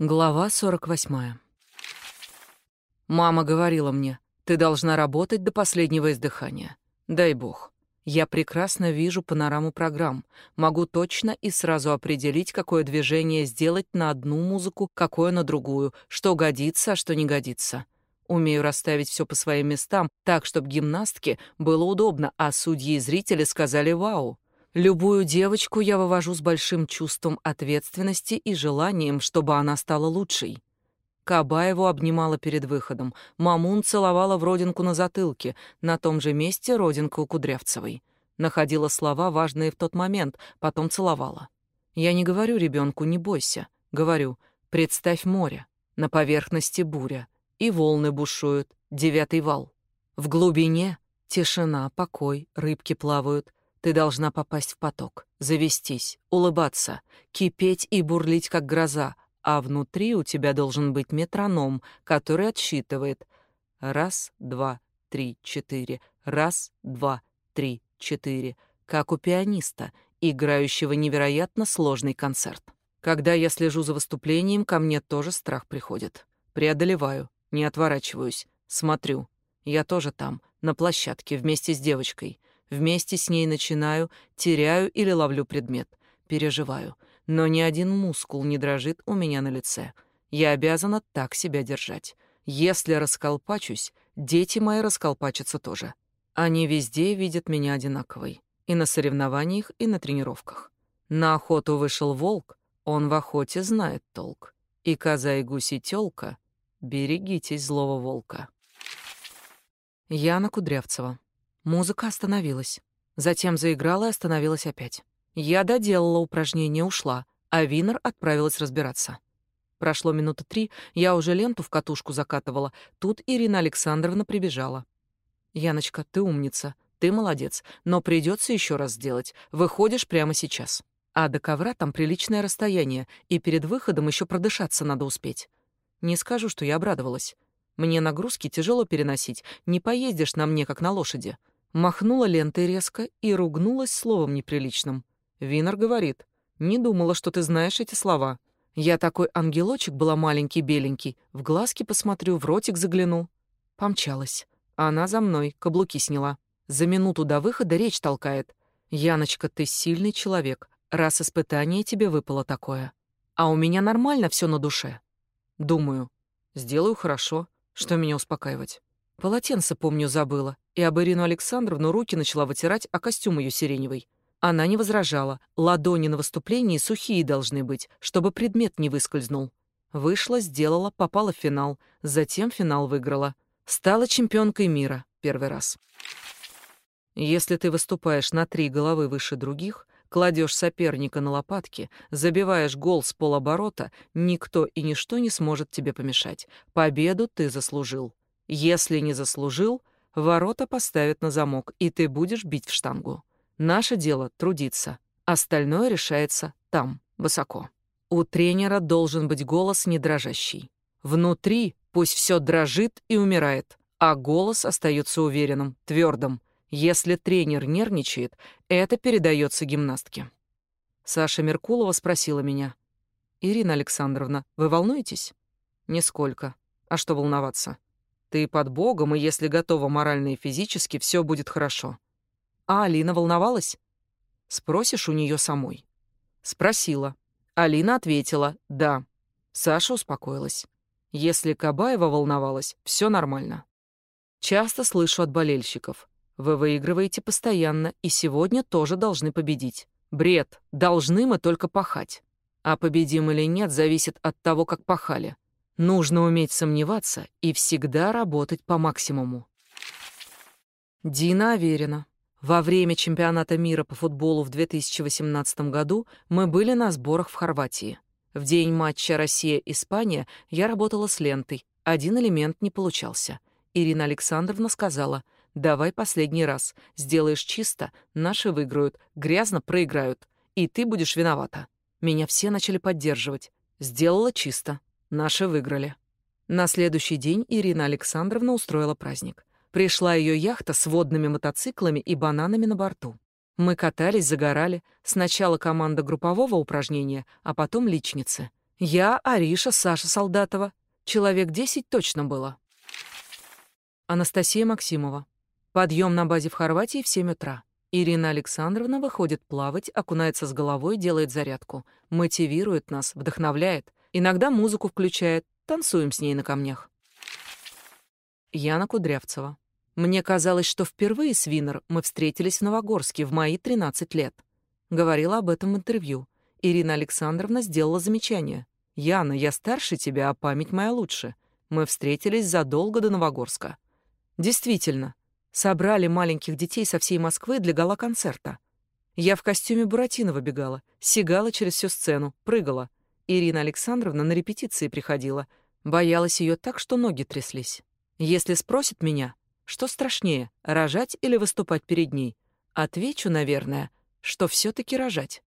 Глава 48. Мама говорила мне, ты должна работать до последнего издыхания. Дай бог. Я прекрасно вижу панораму программ, могу точно и сразу определить, какое движение сделать на одну музыку, какое на другую, что годится, а что не годится. Умею расставить все по своим местам, так, чтобы гимнастке было удобно, а судьи и зрители сказали «Вау!». Любую девочку я вывожу с большим чувством ответственности и желанием, чтобы она стала лучшей. Кабаеву обнимала перед выходом, Мамун целовала в родинку на затылке, на том же месте родинка у Кудрявцевой. Находила слова, важные в тот момент, потом целовала. Я не говорю ребенку «не бойся», говорю «представь море, на поверхности буря, и волны бушуют, девятый вал. В глубине тишина, покой, рыбки плавают, ты должна попасть в поток, завестись, улыбаться, кипеть и бурлить, как гроза, а внутри у тебя должен быть метроном, который отсчитывает раз, два, три, четыре, раз, два, три, четыре, как у пианиста, играющего невероятно сложный концерт. Когда я слежу за выступлением, ко мне тоже страх приходит. Преодолеваю, не отворачиваюсь, смотрю. Я тоже там, на площадке, вместе с девочкой. Вместе с ней начинаю, теряю или ловлю предмет. Переживаю. Но ни один мускул не дрожит у меня на лице. Я обязана так себя держать. Если расколпачусь, дети мои расколпачатся тоже. Они везде видят меня одинаковой. И на соревнованиях, и на тренировках. На охоту вышел волк, он в охоте знает толк. И коза и гусь и тёлка, берегитесь злого волка. Яна Кудрявцева. Музыка остановилась. Затем заиграла и остановилась опять. Я доделала упражнение, ушла, а Винер отправилась разбираться. Прошло минуты три, я уже ленту в катушку закатывала. Тут Ирина Александровна прибежала. «Яночка, ты умница, ты молодец, но придется еще раз сделать. Выходишь прямо сейчас. А до ковра там приличное расстояние, и перед выходом еще продышаться надо успеть». Не скажу, что я обрадовалась. Мне нагрузки тяжело переносить, не поездишь на мне, как на лошади. Махнула лентой резко и ругнулась словом неприличным. Винер говорит, «Не думала, что ты знаешь эти слова. Я такой ангелочек была маленький, беленький, в глазки посмотрю, в ротик загляну». Помчалась. Она за мной, каблуки сняла. За минуту до выхода речь толкает. «Яночка, ты сильный человек, раз испытание тебе выпало такое. А у меня нормально все на душе». Думаю, сделаю хорошо, что меня успокаивать. Полотенце, помню, забыла, и об Ирину Александровну руки начала вытирать, а костюм ее сиреневый. Она не возражала. Ладони на выступлении сухие должны быть, чтобы предмет не выскользнул. Вышла, сделала, попала в финал. Затем финал выиграла. Стала чемпионкой мира первый раз. Если ты выступаешь на три головы выше других, кладешь соперника на лопатки, забиваешь гол с полоборота, никто и ничто не сможет тебе помешать. Победу ты заслужил. Если не заслужил, ворота поставят на замок, и ты будешь бить в штангу. Наше дело — трудиться. Остальное решается там, высоко. У тренера должен быть голос не дрожащий. Внутри пусть все дрожит и умирает, а голос остается уверенным, твердым. Если тренер нервничает, это передается гимнастке. Саша Меркулова спросила меня. «Ирина Александровна, вы волнуетесь?» «Нисколько. А что волноваться? Ты под Богом, и если готова морально и физически, все будет хорошо. А Алина волновалась? Спросишь у нее самой. Спросила. Алина ответила «да». Саша успокоилась. Если Кабаева волновалась, все нормально. Часто слышу от болельщиков. Вы выигрываете постоянно, и сегодня тоже должны победить. Бред. Должны мы только пахать. А победим или нет, зависит от того, как пахали. Нужно уметь сомневаться и всегда работать по максимуму. Дина Аверина. Во время чемпионата мира по футболу в 2018 году мы были на сборах в Хорватии. В день матча Россия-Испания я работала с лентой. Один элемент не получался. Ирина Александровна сказала, «Давай последний раз. Сделаешь чисто, наши выиграют, грязно проиграют. И ты будешь виновата». Меня все начали поддерживать. Сделала чисто. Наши выиграли. На следующий день Ирина Александровна устроила праздник. Пришла ее яхта с водными мотоциклами и бананами на борту. Мы катались, загорали. Сначала команда группового упражнения, а потом личницы. Я, Ариша, Саша Солдатова. Человек десять точно было. Анастасия Максимова. Подъем на базе в Хорватии в 7 утра. Ирина Александровна выходит плавать, окунается с головой, делает зарядку. Мотивирует нас, вдохновляет. Иногда музыку включает. Танцуем с ней на камнях. Яна Кудрявцева. Мне казалось, что впервые с Винер мы встретились в Новогорске в мои 13 лет. Говорила об этом в интервью. Ирина Александровна сделала замечание. «Яна, я старше тебя, а память моя лучше. Мы встретились задолго до Новогорска». Действительно, собрали маленьких детей со всей Москвы для гала-концерта. Я в костюме Буратино выбегала, сигала через всю сцену, прыгала. Ирина Александровна на репетиции приходила. Боялась ее так, что ноги тряслись. Если спросит меня, что страшнее, рожать или выступать перед ней, отвечу, наверное, что все таки рожать.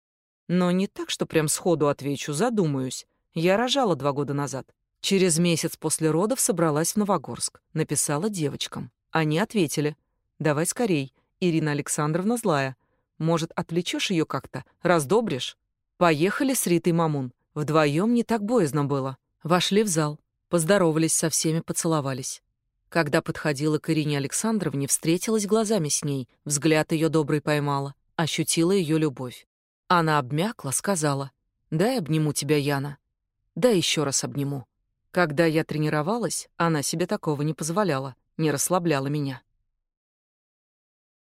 Но не так, что прям сходу отвечу, задумаюсь. Я рожала два года назад. Через месяц после родов собралась в Новогорск, написала девочкам. Они ответили: "Давай скорей, Ирина Александровна злая. Может, отвлечешь ее как-то, раздобришь?" Поехали с Ритой Мамун. Вдвоем не так боязно было. Вошли в зал, поздоровались со всеми, поцеловались. Когда подходила к Ирине Александровне, встретилась глазами с ней, взгляд ее добрый поймала, ощутила ее любовь. Она обмякла, сказала: "Дай обниму тебя, Яна. Да еще раз обниму". Когда я тренировалась, она себе такого не позволяла, не расслабляла меня.